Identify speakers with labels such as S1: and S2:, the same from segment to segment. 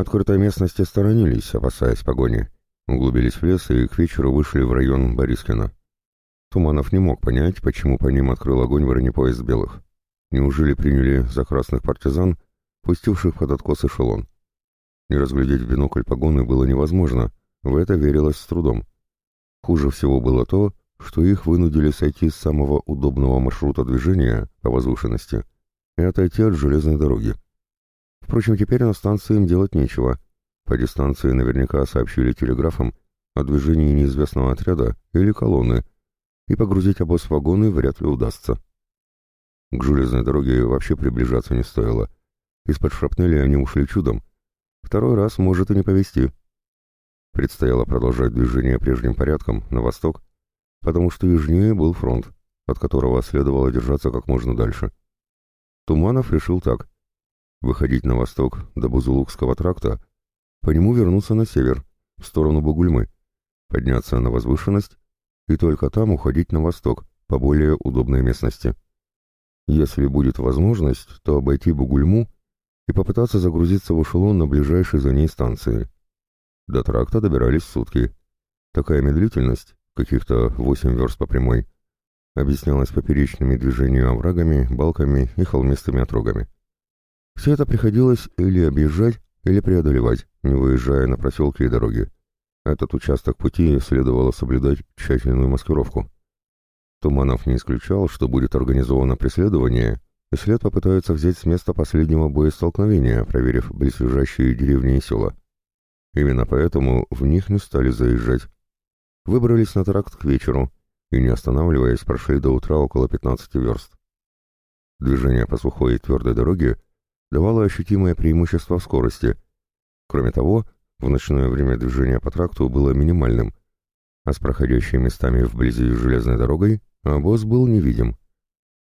S1: Открытой местности сторонились, опасаясь погони. Углубились в лес и к вечеру вышли в район Борискина. Туманов не мог понять, почему по ним открыл огонь бронепоезд белых. Неужели приняли за красных партизан, пустивших под откос эшелон? Не разглядеть в бинокль погоны было невозможно, в это верилось с трудом. Хуже всего было то, что их вынудили сойти с самого удобного маршрута движения по возвышенности и отойти от железной дороги. Впрочем, теперь на станции им делать нечего. По дистанции наверняка сообщили телеграфом о движении неизвестного отряда или колонны, и погрузить обоз в вагоны вряд ли удастся. К железной дороге вообще приближаться не стоило. Из-под шрапнели они ушли чудом. Второй раз может и не повезти. Предстояло продолжать движение прежним порядком, на восток, потому что южнее был фронт, от которого следовало держаться как можно дальше. Туманов решил так. Выходить на восток до Бузулукского тракта, по нему вернуться на север, в сторону Бугульмы, подняться на возвышенность и только там уходить на восток, по более удобной местности. Если будет возможность, то обойти Бугульму и попытаться загрузиться в эшелон на ближайшей за ней станции. До тракта добирались сутки. Такая медлительность, каких-то восемь верст по прямой, объяснялась поперечными движениями оврагами, балками и холмистыми отрогами. Все это приходилось или объезжать, или преодолевать, не выезжая на проселки и дороги. Этот участок пути следовало соблюдать тщательную маскировку. Туманов не исключал, что будет организовано преследование, и след попытаются взять с места последнего боестолкновения, проверив близлежащие деревни и села. Именно поэтому в них не стали заезжать. Выбрались на тракт к вечеру и, не останавливаясь, прошли до утра около 15 верст. Движение по сухой и твердой дороге давало ощутимое преимущество в скорости. Кроме того, в ночное время движение по тракту было минимальным, а с проходящими местами вблизи железной дорогой обоз был невидим.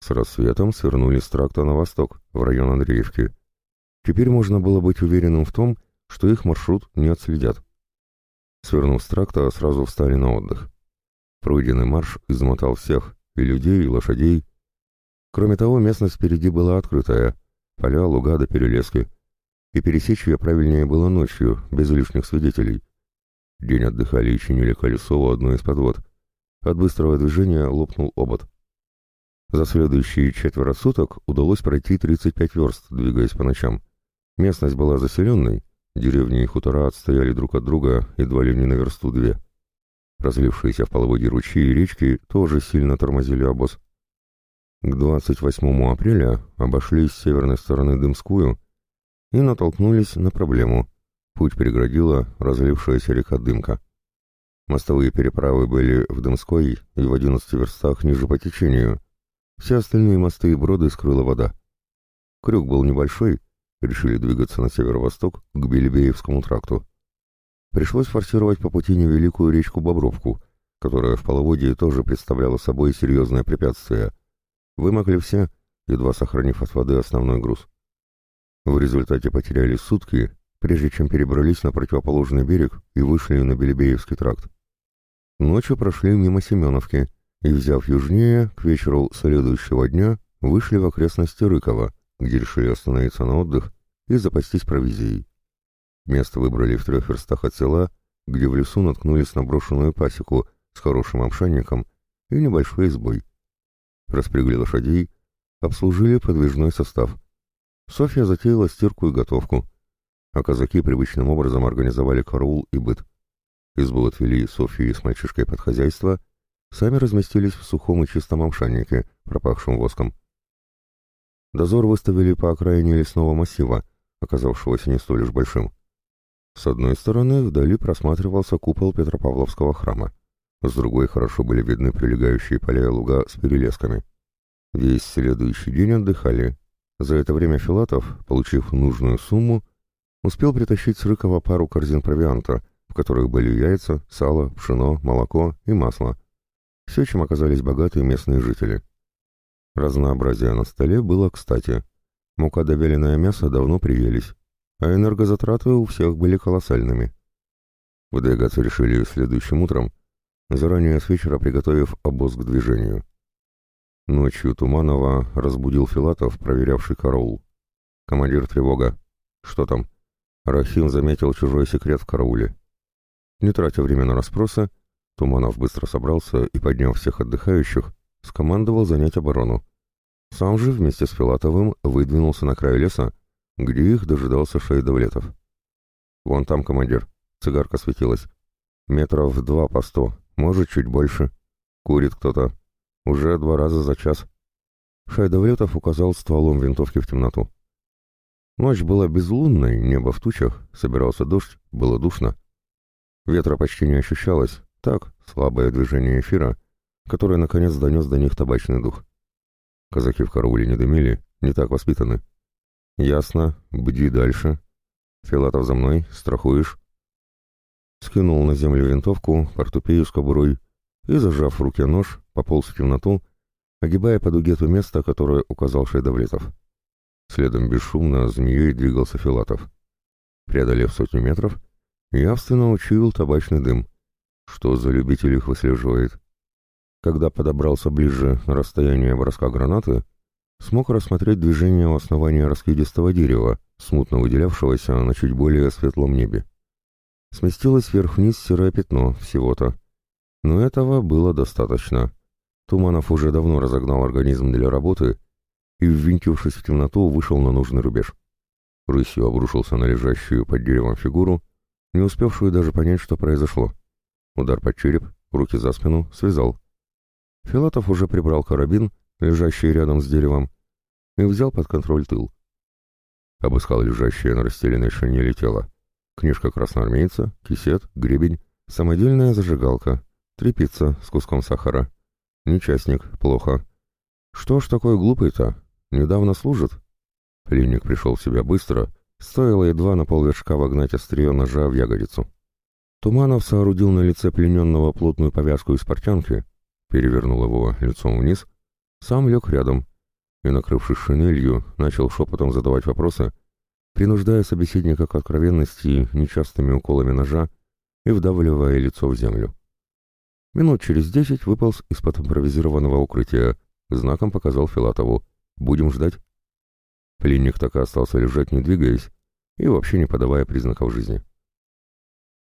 S1: С рассветом свернули с тракта на восток, в район Андреевки. Теперь можно было быть уверенным в том, что их маршрут не отследят. Свернув с тракта, сразу встали на отдых. Пройденный марш измотал всех, и людей, и лошадей. Кроме того, местность впереди была открытая, поля, луга до перелески, и пересечь ее правильнее было ночью, без лишних свидетелей. День отдыхали и чинили колесо у одной из подвод. От быстрого движения лопнул обод. За следующие четверо суток удалось пройти 35 верст, двигаясь по ночам. Местность была заселенной, деревни и хутора отстояли друг от друга едва ли не на версту две. Разлившиеся в половодье ручьи и речки тоже сильно тормозили обоз. К 28 апреля обошли с северной стороны Дымскую и натолкнулись на проблему. Путь переградила разлившаяся река Дымка. Мостовые переправы были в Дымской и в 11 верстах ниже по течению. Все остальные мосты и броды скрыла вода. Крюк был небольшой, решили двигаться на северо-восток к Белебеевскому тракту. Пришлось форсировать по пути невеликую речку Бобровку, которая в половодье тоже представляла собой серьезное препятствие. Вымокли все, едва сохранив от воды основной груз. В результате потеряли сутки, прежде чем перебрались на противоположный берег и вышли на Белебеевский тракт. Ночью прошли мимо Семеновки и, взяв южнее, к вечеру следующего дня вышли в окрестности Рыкова, где решили остановиться на отдых и запастись провизией. Место выбрали в трех верстах от села, где в лесу наткнулись на брошенную пасеку с хорошим обшанником и небольшой избой. Распрягли лошадей, обслужили подвижной состав. Софья затеяла стирку и готовку, а казаки привычным образом организовали караул и быт. Избу отвели Софью с мальчишкой под хозяйство, сами разместились в сухом и чистом амшаннике, пропахшем воском. Дозор выставили по окраине лесного массива, оказавшегося не столь уж большим. С одной стороны вдали просматривался купол Петропавловского храма, с другой хорошо были видны прилегающие поля и луга с перелесками. Весь следующий день отдыхали, за это время Филатов, получив нужную сумму, успел притащить с Рыкова пару корзин провианта, в которых были яйца, сало, пшено, молоко и масло. Все, чем оказались богатые местные жители. Разнообразие на столе было кстати. Мука да вяленое мясо давно приелись, а энергозатраты у всех были колоссальными. Выдвигаться решили следующим утром, заранее с вечера приготовив обоз к движению. Ночью Туманова разбудил Филатов, проверявший караул. «Командир тревога. Что там?» Рахим заметил чужой секрет в карауле. Не тратя время на расспросы, Туманов быстро собрался и, подняв всех отдыхающих, скомандовал занять оборону. Сам же вместе с Филатовым выдвинулся на край леса, где их дожидался Шейдовлетов. «Вон там, командир», — цигарка светилась. «Метров два по сто, может, чуть больше. Курит кто-то. Уже два раза за час». Шайдовлетов указал стволом винтовки в темноту. Ночь была безлунной, небо в тучах, собирался дождь, было душно. Ветра почти не ощущалось, так, слабое движение эфира, которое, наконец, донес до них табачный дух. Казаки в карауле не дымили, не так воспитаны. «Ясно, бди дальше. Филатов за мной, страхуешь?» Скинул на землю винтовку, портупею с кобурой и, зажав в руке нож, пополз в темноту, огибая по дуге то место, которое указал Шейдовлетов. Следом бесшумно змеей двигался Филатов. Преодолев сотню метров, явственно учуял табачный дым. Что за любитель их выслеживает? Когда подобрался ближе на расстояние броска гранаты, смог рассмотреть движение у основания раскидистого дерева, смутно выделявшегося на чуть более светлом небе. Сместилось вверх-вниз серое пятно, всего-то. Но этого было достаточно. Туманов уже давно разогнал организм для работы и, ввинтившись в темноту, вышел на нужный рубеж. Рысью обрушился на лежащую под деревом фигуру, не успевшую даже понять, что произошло. Удар под череп, руки за спину, связал. Филатов уже прибрал карабин, лежащий рядом с деревом, и взял под контроль тыл. Обыскал лежащее на расстеленной шинели тело. Книжка красноармейца, кисет, гребень, самодельная зажигалка, трепица с куском сахара. Нечастник, плохо. Что ж такой глупый-то? Недавно служит. Пленник пришел в себя быстро, стоило едва на полвершка вогнать острие ножа в ягодицу. Туманов соорудил на лице плененного плотную повязку из портянки, перевернул его лицом вниз, сам лег рядом и, накрывшись шинелью, начал шепотом задавать вопросы, принуждая собеседника к откровенности нечастыми уколами ножа и вдавливая лицо в землю. Минут через десять выполз из-под импровизированного укрытия, знаком показал Филатову Будем ждать?» Пленник так и остался лежать, не двигаясь, и вообще не подавая признаков жизни.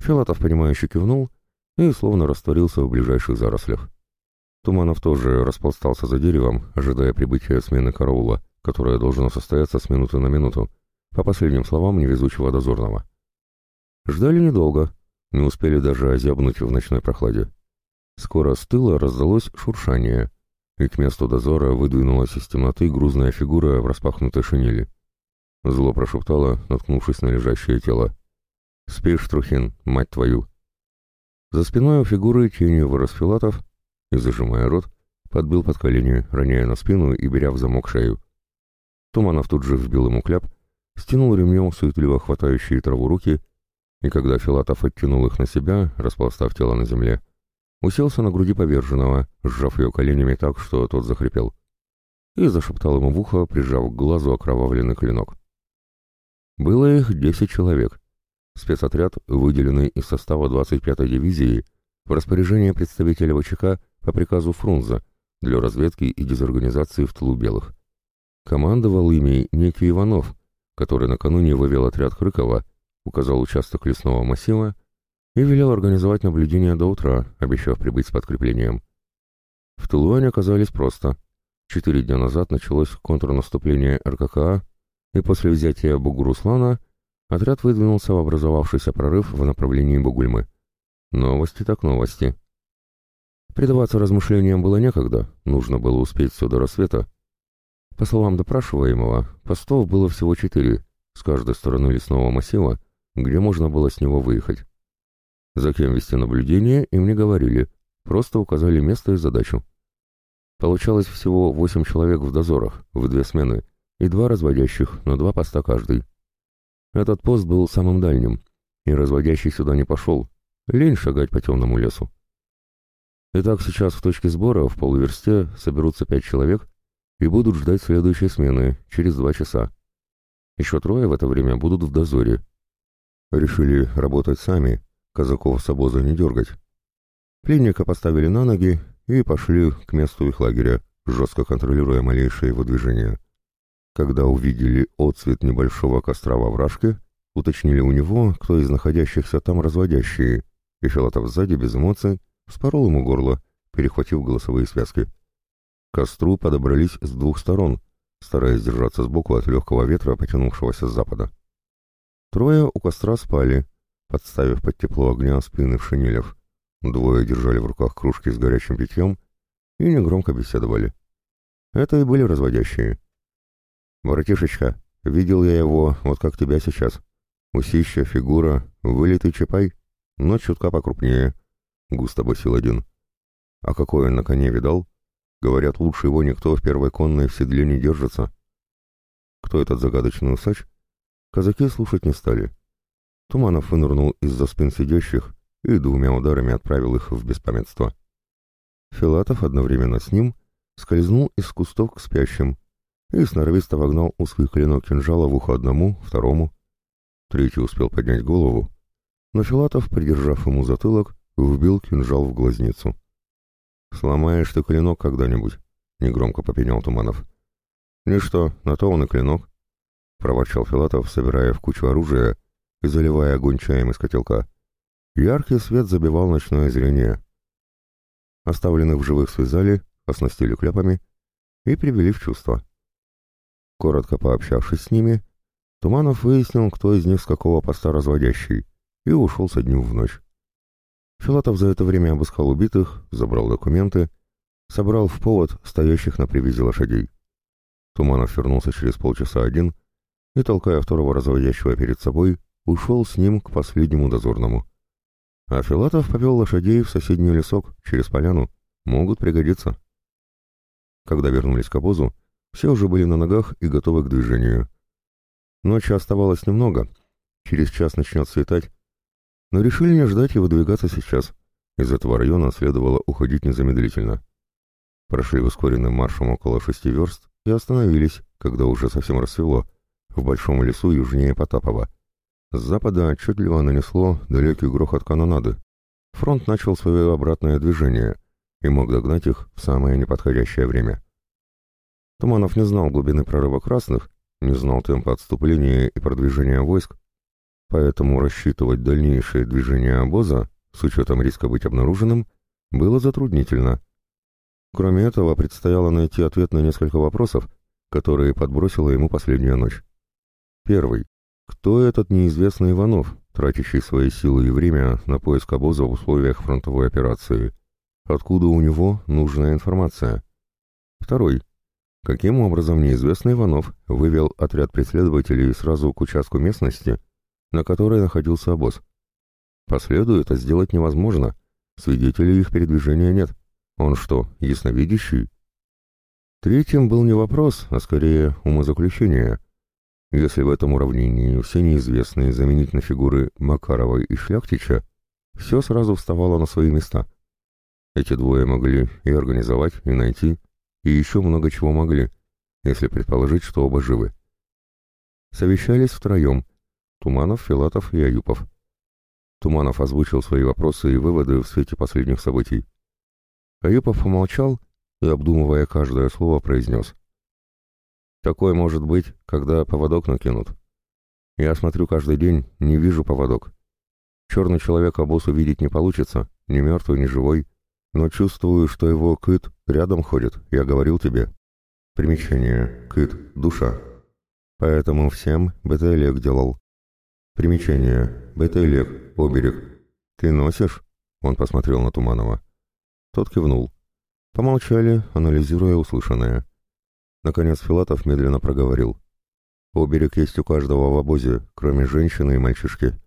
S1: Филатов, понимающе кивнул и словно растворился в ближайших зарослях. Туманов тоже распластался за деревом, ожидая прибытия смены караула, которая должна состояться с минуты на минуту, по последним словам невезучего дозорного. Ждали недолго, не успели даже озябнуть в ночной прохладе. Скоро с тыла раздалось шуршание, и к месту дозора выдвинулась из темноты грузная фигура в распахнутой шинели. Зло прошептало, наткнувшись на лежащее тело. «Спишь, Трухин, мать твою!» За спиной у фигуры тенью вырос Филатов и, зажимая рот, подбил под колени, роняя на спину и беря в замок шею. Туманов тут же вбил ему кляп, стянул ремнем суетливо хватающие траву руки, и когда Филатов оттянул их на себя, распластав тело на земле, уселся на груди поверженного, сжав ее коленями так, что тот захрипел, и зашептал ему в ухо, прижав к глазу окровавленный клинок. Было их десять человек. Спецотряд, выделенный из состава 25-й дивизии, в распоряжение представителя ВЧК по приказу Фрунза для разведки и дезорганизации в тылу белых. Командовал ими некий Иванов, который накануне вывел отряд Крыкова, указал участок лесного массива и велел организовать наблюдение до утра, обещав прибыть с подкреплением. В тылу они оказались просто. Четыре дня назад началось контрнаступление РККА, и после взятия Бугуруслана отряд выдвинулся в образовавшийся прорыв в направлении Бугульмы. Новости так новости. Предаваться размышлениям было некогда, нужно было успеть все до рассвета. По словам допрашиваемого, постов было всего четыре, с каждой стороны лесного массива, где можно было с него выехать. За кем вести наблюдение, им не говорили, просто указали место и задачу. Получалось всего восемь человек в дозорах, в две смены, и два разводящих, на два поста каждый. Этот пост был самым дальним, и разводящий сюда не пошел, лень шагать по темному лесу. Итак, сейчас в точке сбора в полуверсте соберутся пять человек и будут ждать следующей смены, через два часа. Еще трое в это время будут в дозоре. Решили работать сами, казаков с обоза не дергать. Пленника поставили на ноги и пошли к месту их лагеря, жестко контролируя малейшее его движение. Когда увидели отцвет небольшого костра во вражке, Уточнили у него, кто из находящихся там разводящие, и Филатов сзади, без эмоций, вспорол ему горло, перехватив голосовые связки. К костру подобрались с двух сторон, стараясь держаться сбоку от легкого ветра, потянувшегося с запада. Трое у костра спали, подставив под тепло огня спины в шинелях. Двое держали в руках кружки с горячим питьем и негромко беседовали. Это и были разводящие. «Воротишечка, видел я его, вот как тебя сейчас. Усища, фигура, вылитый чапай, но чутка покрупнее», — густо басил один. «А какой он на коне видал? Говорят, лучше его никто в первой конной в седле не держится». Кто этот загадочный усач? Казаки слушать не стали. Туманов вынырнул из-за спин сидящих и двумя ударами отправил их в беспамятство. Филатов одновременно с ним скользнул из кустов к спящим и сноровисто вогнал узкий клинок кинжала в ухо одному, второму. Третий успел поднять голову, но Филатов, придержав ему затылок, вбил кинжал в глазницу. «Сломаешь ты клинок когда-нибудь», — негромко попенял Туманов. «Ничто, на то он и клинок», — проворчал Филатов, собирая в кучу оружия и заливая огонь чаем из котелка. Яркий свет забивал ночное зрение. Оставленных в живых связали, оснастили кляпами и привели в чувство. Коротко пообщавшись с ними, Туманов выяснил, кто из них с какого поста разводящий, и ушел со днем в ночь. Филатов за это время обыскал убитых, забрал документы, собрал в повод стоящих на привязи лошадей. Туманов вернулся через полчаса один и, толкая второго разводящего перед собой, ушел с ним к последнему дозорному. А Филатов повел лошадей в соседний лесок, через поляну. Могут пригодиться. Когда вернулись к обозу, все уже были на ногах и готовы к движению. Ночи оставалось немного, через час начнет светать, но решили не ждать и выдвигаться сейчас. Из этого района следовало уходить незамедлительно. Прошли ускоренным маршем около шести верст и остановились, когда уже совсем рассвело, в большом лесу южнее Потапова. С запада отчетливо нанесло далекий грохот канонады. Фронт начал свое обратное движение и мог догнать их в самое неподходящее время. Туманов не знал глубины прорыва красных, не знал темпа отступления и продвижения войск, поэтому рассчитывать дальнейшее движение обоза, с учетом риска быть обнаруженным, было затруднительно. Кроме этого, предстояло найти ответ на несколько вопросов, которые подбросила ему последняя ночь. Первый. Кто этот неизвестный Иванов, тратящий свои силы и время на поиск обоза в условиях фронтовой операции? Откуда у него нужная информация? Второй. Каким образом неизвестный Иванов вывел отряд преследователей сразу к участку местности, на которой находился обоз? По следу это сделать невозможно, свидетелей их передвижения нет. Он что, ясновидящий? Третьим был не вопрос, а скорее умозаключение – если в этом уравнении все неизвестные заменить на фигуры Макарова и Шляхтича, все сразу вставало на свои места. Эти двое могли и организовать, и найти, и еще много чего могли, если предположить, что оба живы. Совещались втроем — Туманов, Филатов и Аюпов. Туманов озвучил свои вопросы и выводы в свете последних событий. Аюпов помолчал и, обдумывая каждое слово, произнес. Такое может быть, когда поводок накинут. Я смотрю каждый день, не вижу поводок. Черный человек обоз увидеть не получится, ни мертвый, ни живой, но чувствую, что его кыт рядом ходит, я говорил тебе. Примечание. Кыт. Душа. Поэтому всем Бетелек делал. Примечание. Бетелек. Оберег. Ты носишь? Он посмотрел на Туманова. Тот кивнул. Помолчали, анализируя услышанное. Наконец Филатов медленно проговорил. «Оберег есть у каждого в обозе, кроме женщины и мальчишки.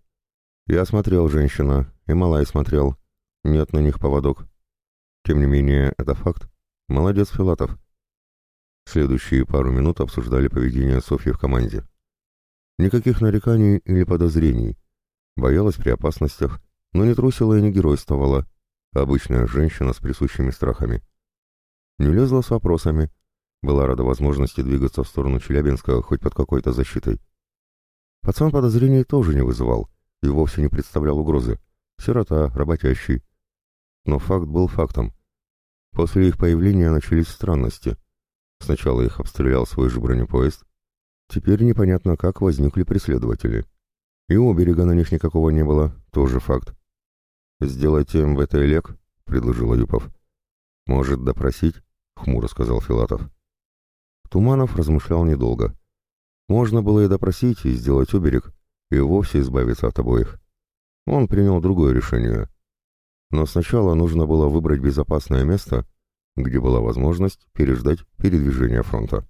S1: Я смотрел женщина, и Малай смотрел. Нет на них поводок. Тем не менее, это факт. Молодец, Филатов». Следующие пару минут обсуждали поведение Софьи в команде. Никаких нареканий или подозрений. Боялась при опасностях, но не трусила и не геройствовала. Обычная женщина с присущими страхами. Не лезла с вопросами, была рада возможности двигаться в сторону Челябинска хоть под какой-то защитой. Пацан подозрений тоже не вызывал и вовсе не представлял угрозы. Сирота, работящий. Но факт был фактом. После их появления начались странности. Сначала их обстрелял свой же бронепоезд. Теперь непонятно, как возникли преследователи. И у берега на них никакого не было, тоже факт. «Сделайте МВТ Лек», — предложил Аюпов. «Может, допросить?» — хмуро сказал Филатов. Туманов размышлял недолго. Можно было и допросить, и сделать оберег, и вовсе избавиться от обоих. Он принял другое решение. Но сначала нужно было выбрать безопасное место, где была возможность переждать передвижение фронта.